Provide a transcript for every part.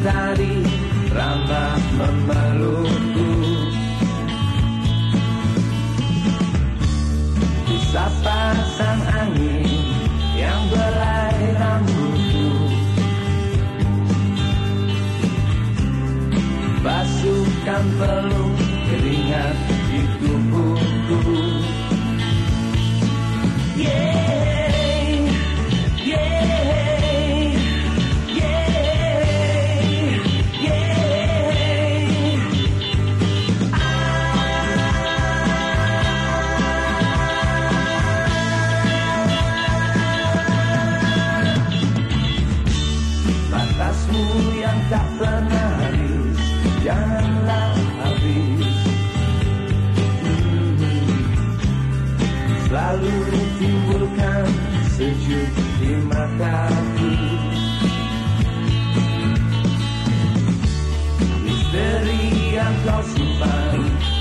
tadi ramah memelukku. Disapa sang angin yang belai rambutku. Basuhkan peluk keringat di tubuhku.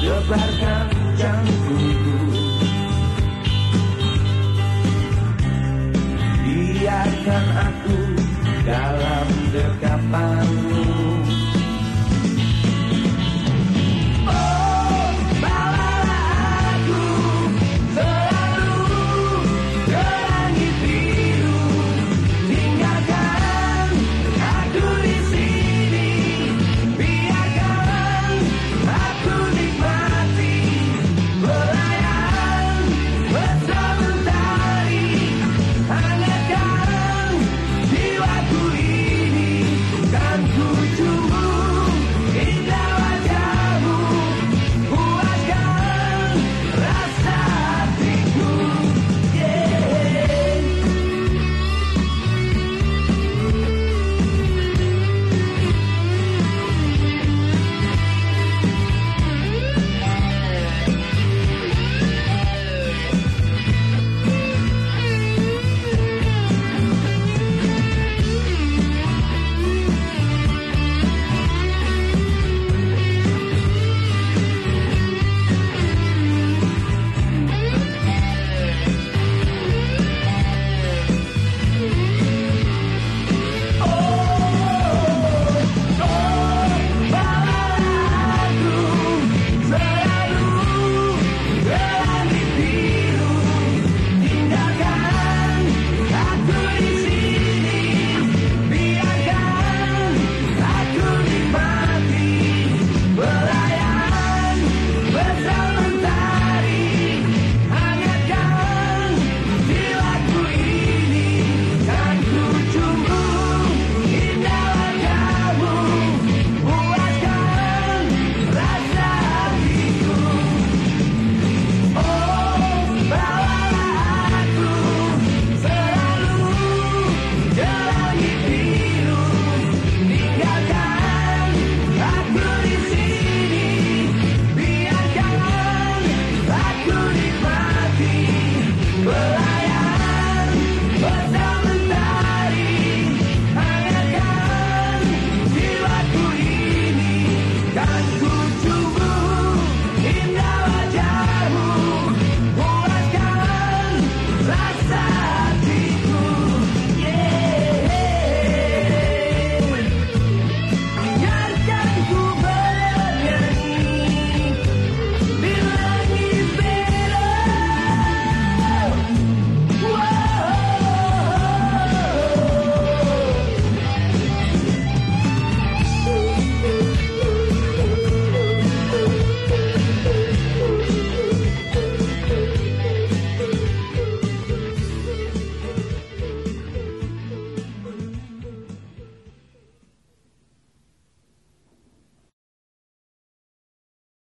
Debarkan jantungku